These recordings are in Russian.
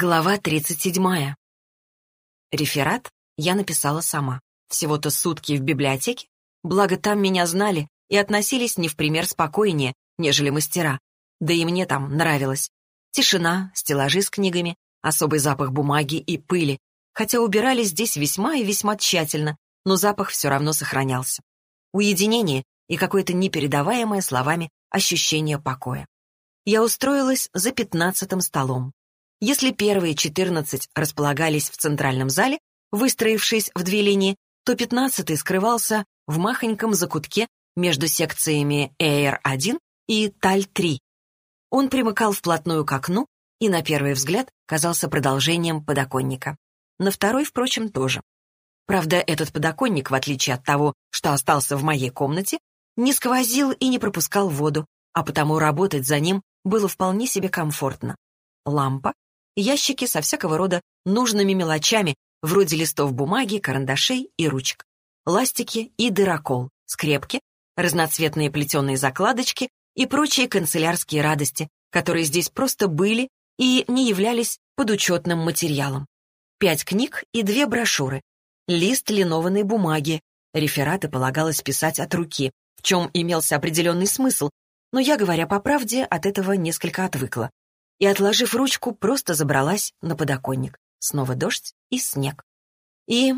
Глава 37. Реферат я написала сама. Всего-то сутки в библиотеке, благо там меня знали и относились не в пример спокойнее, нежели мастера. Да и мне там нравилось. Тишина, стеллажи с книгами, особый запах бумаги и пыли, хотя убирали здесь весьма и весьма тщательно, но запах все равно сохранялся. Уединение и какое-то непередаваемое словами ощущение покоя. Я устроилась за пятнадцатым столом. Если первые 14 располагались в центральном зале, выстроившись в две линии, то 15-й скрывался в махоньком закутке между секциями Air-1 и Таль-3. Он примыкал вплотную к окну и, на первый взгляд, казался продолжением подоконника. На второй, впрочем, тоже. Правда, этот подоконник, в отличие от того, что остался в моей комнате, не сквозил и не пропускал воду, а потому работать за ним было вполне себе комфортно. Лампа, ящики со всякого рода нужными мелочами, вроде листов бумаги, карандашей и ручек, ластики и дырокол, скрепки, разноцветные плетеные закладочки и прочие канцелярские радости, которые здесь просто были и не являлись подучетным материалом. Пять книг и две брошюры, лист линованной бумаги, рефераты полагалось писать от руки, в чем имелся определенный смысл, но я, говоря по правде, от этого несколько отвыкла и, отложив ручку, просто забралась на подоконник. Снова дождь и снег. И...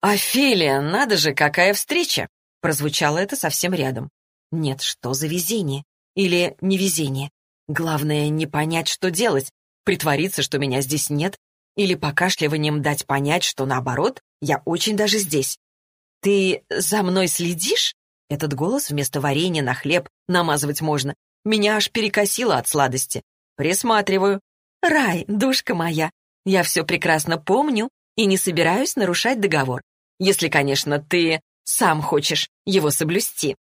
«Офелия, надо же, какая встреча!» Прозвучало это совсем рядом. Нет, что за везение? Или невезение? Главное, не понять, что делать. Притвориться, что меня здесь нет. Или покашливанием дать понять, что наоборот, я очень даже здесь. «Ты за мной следишь?» Этот голос вместо варенья на хлеб намазывать можно. Меня аж перекосило от сладости. Присматриваю. Рай, душка моя, я все прекрасно помню и не собираюсь нарушать договор. Если, конечно, ты сам хочешь его соблюсти.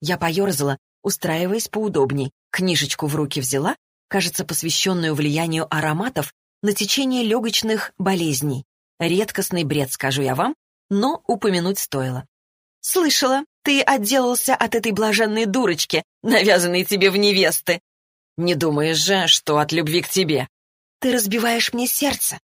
Я поерзала, устраиваясь поудобней, книжечку в руки взяла, кажется, посвященную влиянию ароматов на течение легочных болезней. Редкостный бред, скажу я вам, но упомянуть стоило. «Слышала, ты отделался от этой блаженной дурочки, навязанной тебе в невесты. Не думаешь же, что от любви к тебе? Ты разбиваешь мне сердце.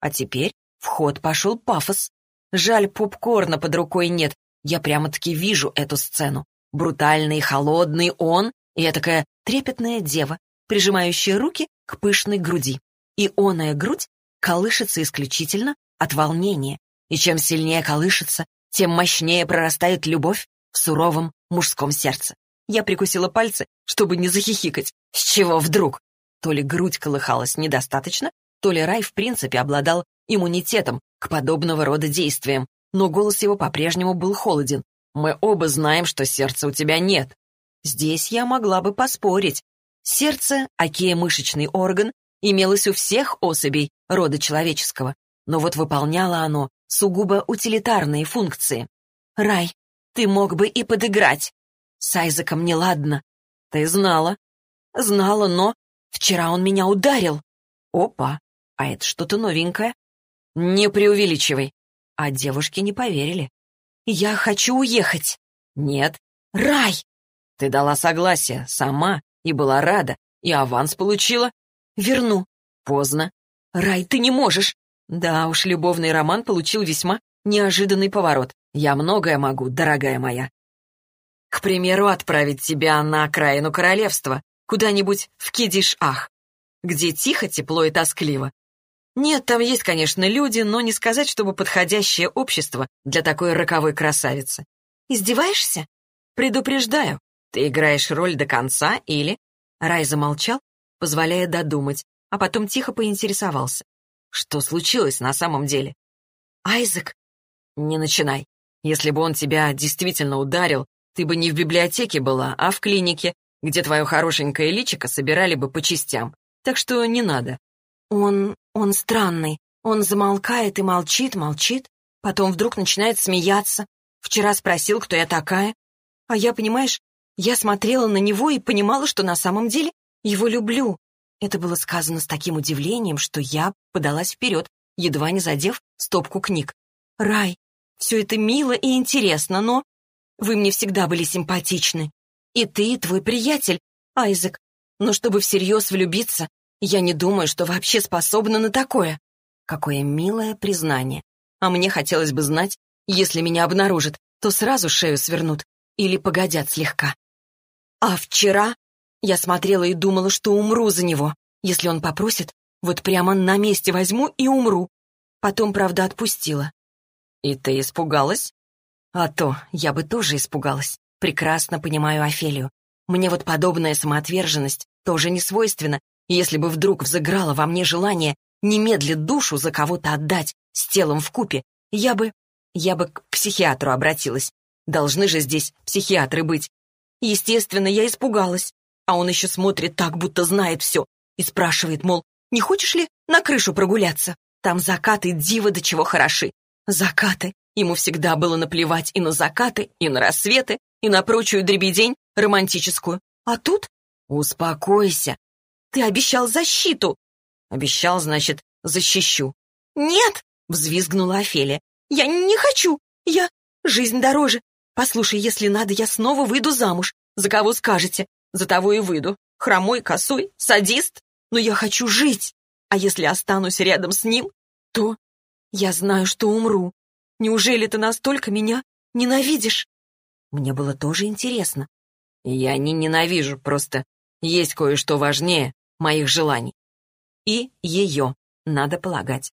А теперь в ход пошел пафос. Жаль, попкорна под рукой нет. Я прямо-таки вижу эту сцену. Брутальный, холодный он и такая трепетная дева, прижимающая руки к пышной груди. И оная грудь колышется исключительно от волнения. И чем сильнее колышется, тем мощнее прорастает любовь в суровом мужском сердце. Я прикусила пальцы, чтобы не захихикать. С чего вдруг? То ли грудь колыхалась недостаточно, то ли Рай в принципе обладал иммунитетом к подобного рода действиям, но голос его по-прежнему был холоден. «Мы оба знаем, что сердца у тебя нет». Здесь я могла бы поспорить. Сердце, окея мышечный орган, имелось у всех особей рода человеческого, но вот выполняло оно сугубо утилитарные функции. «Рай, ты мог бы и подыграть. С Айзеком неладно. Ты знала. Знала, но... Вчера он меня ударил. Опа, а это что-то новенькое. Не преувеличивай. А девушки не поверили. Я хочу уехать. Нет. Рай! Ты дала согласие, сама, и была рада, и аванс получила. Верну. Поздно. Рай, ты не можешь. Да уж, любовный роман получил весьма неожиданный поворот. Я многое могу, дорогая моя. К примеру, отправить тебя на окраину королевства, куда-нибудь в Кидиш-Ах, где тихо, тепло и тоскливо. Нет, там есть, конечно, люди, но не сказать, чтобы подходящее общество для такой роковой красавицы. Издеваешься? Предупреждаю, ты играешь роль до конца или... Рай замолчал, позволяя додумать, а потом тихо поинтересовался. Что случилось на самом деле? Айзек? Не начинай. Если бы он тебя действительно ударил, ты бы не в библиотеке была, а в клинике, где твое хорошенькое личико собирали бы по частям. Так что не надо». «Он... он странный. Он замолкает и молчит, молчит. Потом вдруг начинает смеяться. Вчера спросил, кто я такая. А я, понимаешь, я смотрела на него и понимала, что на самом деле его люблю. Это было сказано с таким удивлением, что я подалась вперед, едва не задев стопку книг. «Рай, все это мило и интересно, но вы мне всегда были симпатичны. И ты, и твой приятель, Айзек. Но чтобы всерьез влюбиться, Я не думаю, что вообще способна на такое. Какое милое признание. А мне хотелось бы знать, если меня обнаружат, то сразу шею свернут или погодят слегка. А вчера я смотрела и думала, что умру за него. Если он попросит, вот прямо на месте возьму и умру. Потом, правда, отпустила. И ты испугалась? А то, я бы тоже испугалась. Прекрасно понимаю Офелию. Мне вот подобная самоотверженность тоже не свойственна, если бы вдруг взыграло во мне желание немедленно душу за кого-то отдать с телом в купе, я бы... я бы к психиатру обратилась. Должны же здесь психиатры быть. Естественно, я испугалась. А он еще смотрит так, будто знает все, и спрашивает, мол, не хочешь ли на крышу прогуляться? Там закаты диво до чего хороши. Закаты. Ему всегда было наплевать и на закаты, и на рассветы, и на прочую дребедень романтическую. А тут... Успокойся. Ты обещал защиту. Обещал, значит, защищу. Нет, взвизгнула Офелия. Я не хочу. Я... Жизнь дороже. Послушай, если надо, я снова выйду замуж. За кого скажете? За того и выйду. Хромой, косой, садист. Но я хочу жить. А если останусь рядом с ним, то я знаю, что умру. Неужели ты настолько меня ненавидишь? Мне было тоже интересно. Я не ненавижу, просто есть кое-что важнее моих желаний. И ее, надо полагать.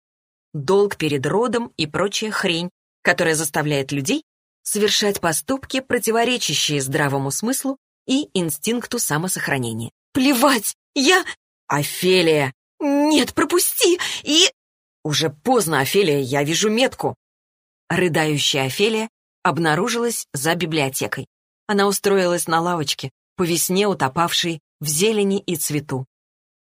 Долг перед родом и прочая хрень, которая заставляет людей совершать поступки, противоречащие здравому смыслу и инстинкту самосохранения. «Плевать! Я...» «Офелия!» «Нет, пропусти! И...» «Уже поздно, Офелия, я вижу метку!» Рыдающая Офелия обнаружилась за библиотекой. Она устроилась на лавочке, по весне утопавшей в зелени и цвету.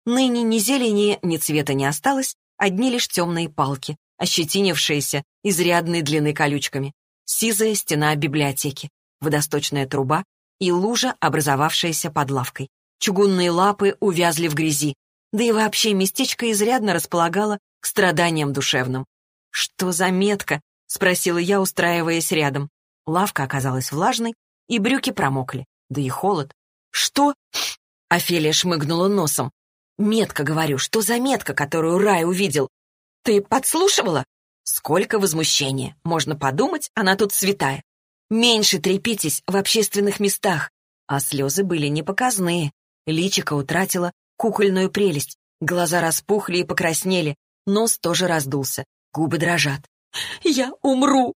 Ныне ни зелени, ни цвета не осталось, одни лишь темные палки, ощетинившиеся изрядной длины колючками, сизая стена библиотеки, водосточная труба и лужа, образовавшаяся под лавкой. Чугунные лапы увязли в грязи, да и вообще местечко изрядно располагало к страданиям душевным. «Что за метка?» — спросила я, устраиваясь рядом. Лавка оказалась влажной, и брюки промокли, да и холод. «Что?» — Офелия шмыгнула носом. «Метка, говорю, что за метка, которую Рай увидел? Ты подслушивала?» Сколько возмущения. Можно подумать, она тут святая. Меньше трепитесь в общественных местах. А слезы были непоказные. Личико утратила кукольную прелесть. Глаза распухли и покраснели. Нос тоже раздулся. Губы дрожат. «Я умру!»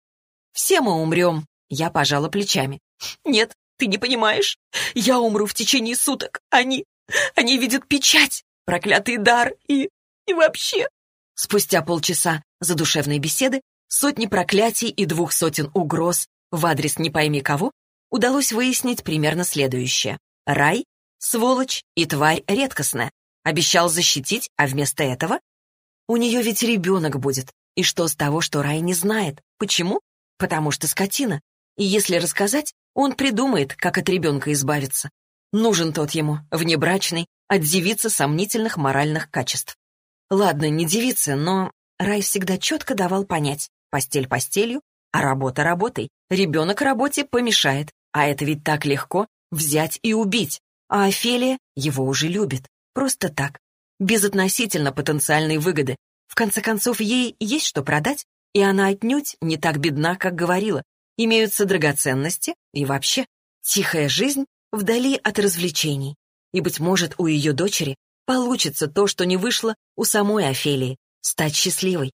«Все мы умрем!» Я пожала плечами. «Нет, ты не понимаешь. Я умру в течение суток. Они... они видят печать, проклятый дар и... и вообще...» Спустя полчаса задушевной беседы, сотни проклятий и двух сотен угроз в адрес не пойми кого, удалось выяснить примерно следующее. Рай — сволочь и тварь редкостная. Обещал защитить, а вместо этого... У нее ведь ребенок будет. И что с того, что Рай не знает? Почему? Потому что скотина. И если рассказать, он придумает, как от ребенка избавиться. Нужен тот ему, внебрачный, от девицы сомнительных моральных качеств. Ладно, не девица, но Рай всегда четко давал понять, постель постелью, а работа работой. Ребенок работе помешает, а это ведь так легко взять и убить. А Офелия его уже любит, просто так, без относительно потенциальной выгоды. В конце концов, ей есть что продать, и она отнюдь не так бедна, как говорила, имеются драгоценности и вообще тихая жизнь вдали от развлечений. И, быть может, у ее дочери получится то, что не вышло у самой Офелии — стать счастливой.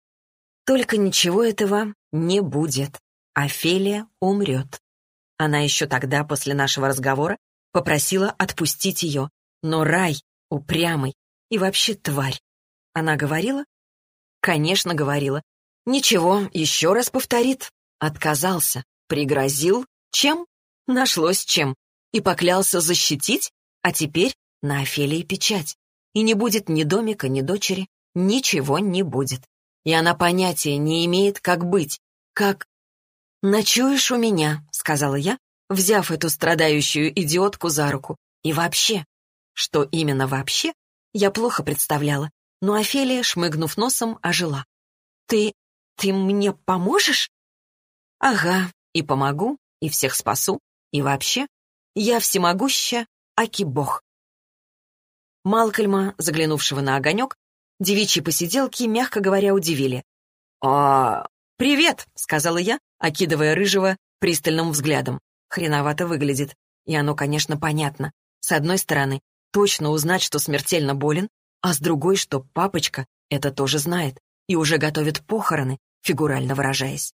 Только ничего этого не будет. Офелия умрет. Она еще тогда, после нашего разговора, попросила отпустить ее, но рай упрямый и вообще тварь. Она говорила? Конечно, говорила. Ничего, еще раз повторит. Отказался. Пригрозил? Чем? Нашлось чем. И поклялся защитить, а теперь на Офелии печать. И не будет ни домика, ни дочери, ничего не будет. И она понятия не имеет, как быть, как... «Ночуешь у меня», — сказала я, взяв эту страдающую идиотку за руку. И вообще, что именно вообще, я плохо представляла, но Офелия, шмыгнув носом, ожила. «Ты... ты мне поможешь?» «Ага, и помогу, и всех спасу, и вообще, я всемогуща, аки бог. Малкольма, заглянувшего на огонек, девичьи посиделки, мягко говоря, удивили. «А, привет», — сказала я, окидывая рыжего пристальным взглядом. Хреновато выглядит. И оно, конечно, понятно. С одной стороны, точно узнать, что смертельно болен, а с другой, что папочка это тоже знает и уже готовит похороны, фигурально выражаясь.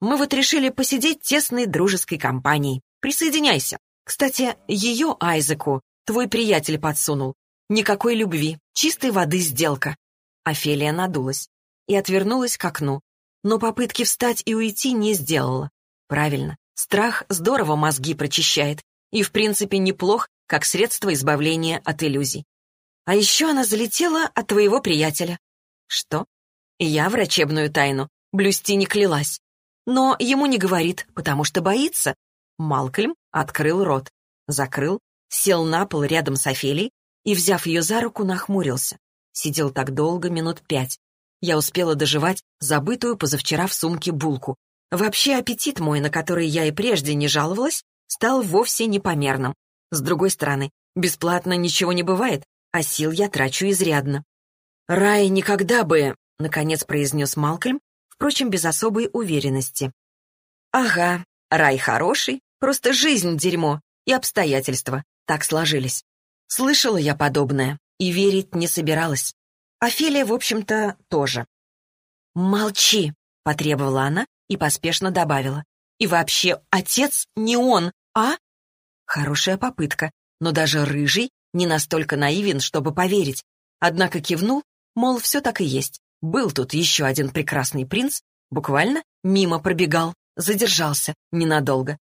Мы вот решили посидеть тесной дружеской компанией. Присоединяйся. Кстати, ее Айзеку твой приятель подсунул. Никакой любви, чистой воды сделка. Офелия надулась и отвернулась к окну, но попытки встать и уйти не сделала. Правильно, страх здорово мозги прочищает и, в принципе, неплох, как средство избавления от иллюзий. А еще она залетела от твоего приятеля. Что? Я врачебную тайну блюсти не клялась. Но ему не говорит, потому что боится. Малкольм открыл рот, закрыл, сел на пол рядом с Офелией и, взяв ее за руку, нахмурился. Сидел так долго, минут пять. Я успела доживать забытую позавчера в сумке булку. Вообще аппетит мой, на который я и прежде не жаловалась, стал вовсе непомерным. С другой стороны, бесплатно ничего не бывает, а сил я трачу изрядно. «Рай никогда бы», — наконец произнес Малкольм, впрочем, без особой уверенности. «Ага, рай хороший, просто жизнь дерьмо и обстоятельства так сложились. Слышала я подобное и верить не собиралась. Офелия, в общем-то, тоже. «Молчи», — потребовала она и поспешно добавила. «И вообще, отец не он, а?» Хорошая попытка, но даже рыжий не настолько наивен, чтобы поверить. Однако кивнул, мол, все так и есть. Был тут еще один прекрасный принц, буквально мимо пробегал, задержался ненадолго.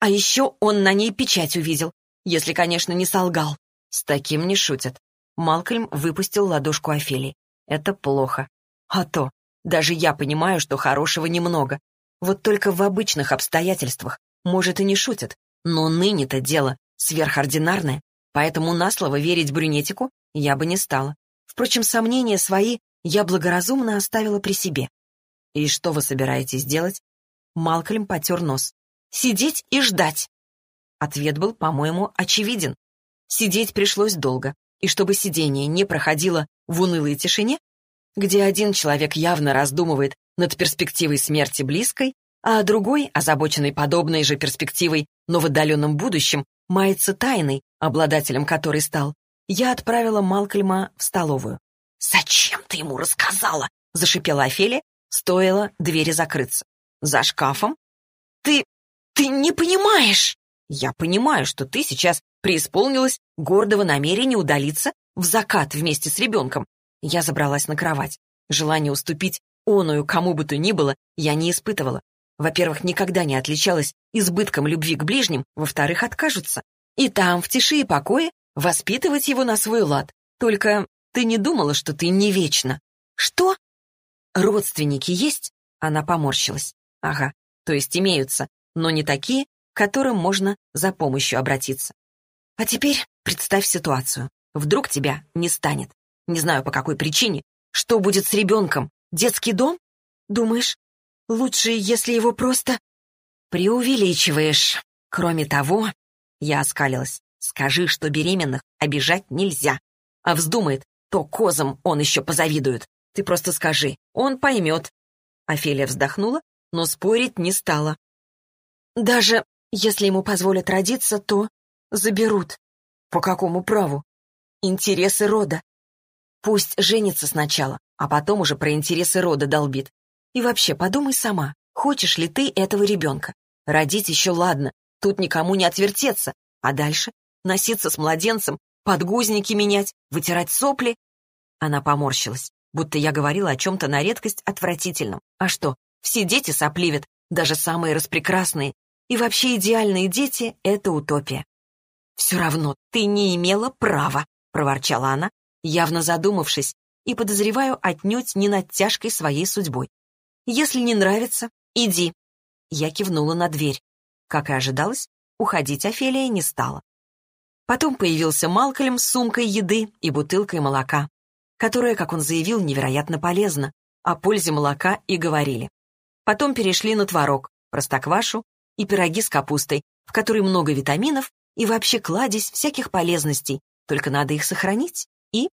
А еще он на ней печать увидел, если, конечно, не солгал. С таким не шутят. Малкольм выпустил ладошку Офелии. Это плохо. А то, даже я понимаю, что хорошего немного. Вот только в обычных обстоятельствах, может, и не шутят. Но ныне-то дело сверхординарное. Поэтому на слово верить брюнетику я бы не стала. Впрочем, сомнения свои я благоразумно оставила при себе. «И что вы собираетесь делать?» Малкольм потер нос. «Сидеть и ждать!» Ответ был, по-моему, очевиден. Сидеть пришлось долго, и чтобы сидение не проходило в унылой тишине, где один человек явно раздумывает над перспективой смерти близкой, а другой, озабоченный подобной же перспективой, но в отдаленном будущем, мается тайной, обладателем которой стал, я отправила Малкольма в столовую. «Зачем ты ему рассказала?» — зашипела Офелия, стоило двери закрыться. «За шкафом? Ты... ты не понимаешь!» «Я понимаю, что ты сейчас преисполнилась гордого намерения удалиться в закат вместе с ребенком». Я забралась на кровать. Желание уступить оную кому бы то ни было я не испытывала. Во-первых, никогда не отличалась избытком любви к ближним, во-вторых, откажутся. И там, в тиши и покое, воспитывать его на свой лад. Только ты не думала, что ты не вечна. Что? Родственники есть? Она поморщилась. Ага, то есть имеются, но не такие, к которым можно за помощью обратиться. А теперь представь ситуацию. Вдруг тебя не станет. Не знаю, по какой причине. Что будет с ребенком? Детский дом? Думаешь, лучше, если его просто... Преувеличиваешь. Кроме того, я оскалилась. Скажи, что беременных обижать нельзя. А вздумает, то козам он еще позавидует. Ты просто скажи, он поймет. Офелия вздохнула, но спорить не стала. Даже если ему позволят родиться, то заберут. По какому праву? Интересы рода. Пусть женится сначала, а потом уже про интересы рода долбит. И вообще, подумай сама, хочешь ли ты этого ребенка? Родить еще ладно, тут никому не отвертеться. А дальше? Носиться с младенцем, подгузники менять, вытирать сопли. Она поморщилась, будто я говорила о чем-то на редкость отвратительном. А что, все дети сопливят, даже самые распрекрасные. И вообще идеальные дети — это утопия. «Все равно ты не имела права», — проворчала она, явно задумавшись, и, подозреваю, отнюдь не над тяжкой своей судьбой. «Если не нравится, иди». Я кивнула на дверь. Как и ожидалось, уходить Офелия не стала. Потом появился Малкольм с сумкой еды и бутылкой молока, которая, как он заявил, невероятно полезна. О пользе молока и говорили. Потом перешли на творог, простоквашу и пироги с капустой, в которой много витаминов и вообще кладезь всяких полезностей, только надо их сохранить. И?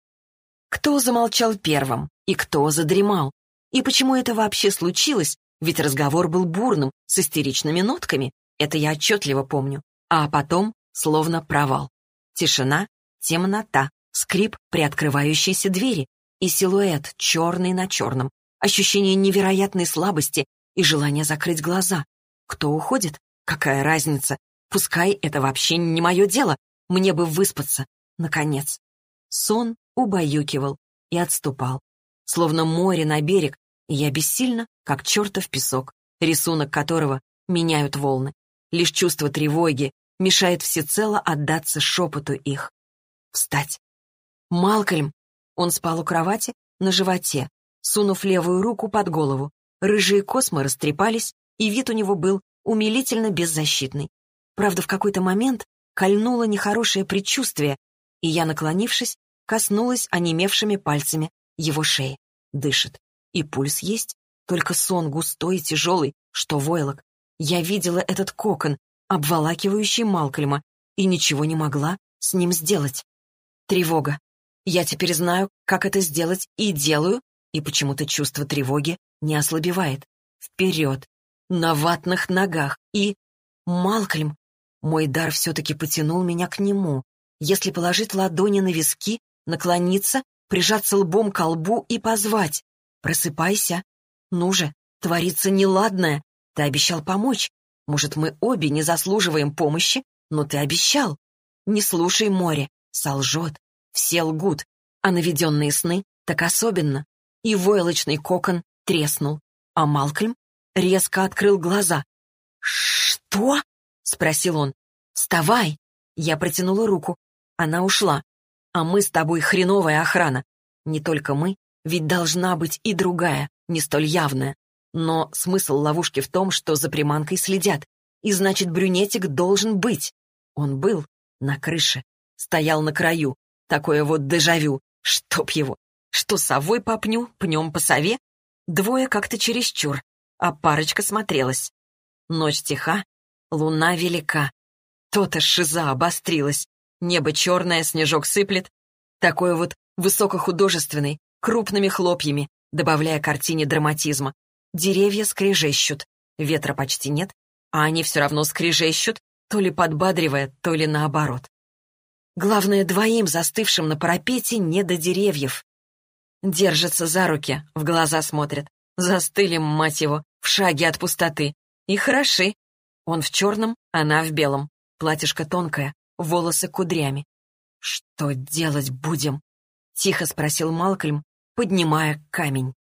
Кто замолчал первым? И кто задремал? И почему это вообще случилось? Ведь разговор был бурным, с истеричными нотками. Это я отчетливо помню. А потом словно провал. Тишина, темнота, скрип приоткрывающейся двери и силуэт черный на черном. Ощущение невероятной слабости и желание закрыть глаза. Кто уходит? Какая разница? Пускай это вообще не мое дело. Мне бы выспаться. Наконец. Сон убаюкивал и отступал. Словно море на берег, и я бессильно, как чертов песок, рисунок которого меняют волны. Лишь чувство тревоги мешает всецело отдаться шепоту их. Встать. Малкольм. Он спал у кровати, на животе, сунув левую руку под голову. Рыжие космы растрепались, и вид у него был умилительно беззащитный. Правда, в какой-то момент кольнуло нехорошее предчувствие, и я, наклонившись, коснулась онемевшими пальцами его шеи. Дышит. И пульс есть, только сон густой и тяжелый, что войлок. Я видела этот кокон, обволакивающий Малкольма, и ничего не могла с ним сделать. Тревога. Я теперь знаю, как это сделать, и делаю, и почему-то чувство тревоги не ослабевает. Вперед, на ватных ногах, и... Малкольм. Мой дар все-таки потянул меня к нему. Если положить ладони на виски, наклониться, прижаться лбом к лбу и позвать. «Просыпайся. Ну же, творится неладное. Ты обещал помочь. Может, мы обе не заслуживаем помощи, но ты обещал. Не слушай море. Солжет. Все лгут. А наведенные сны так особенно. И войлочный кокон треснул. А Малкольм резко открыл глаза. «Что?» — спросил он. «Вставай!» Я протянула руку. Она ушла. «А мы с тобой хреновая охрана. Не только мы, ведь должна быть и другая, не столь явная. Но смысл ловушки в том, что за приманкой следят. И значит, брюнетик должен быть. Он был на крыше, стоял на краю. Такое вот дежавю. Чтоб его. Что совой по пню, пнем по сове? Двое как-то чересчур, а парочка смотрелась. Ночь тиха, луна велика. То-то шиза обострилась. Небо черное, снежок сыплет. Такой вот высокохудожественный, крупными хлопьями, добавляя картине драматизма. Деревья скрежещут, ветра почти нет, а они все равно скрежещут, то ли подбадривая, то ли наоборот. Главное, двоим застывшим на парапете не до деревьев. Держатся за руки, в глаза смотрят. Застыли, мать его, в шаге от пустоты. И хороши. Он в черном, она в белом. Платьишко тонкое, волосы кудрями. «Что делать будем?» — тихо спросил Малкольм, поднимая камень.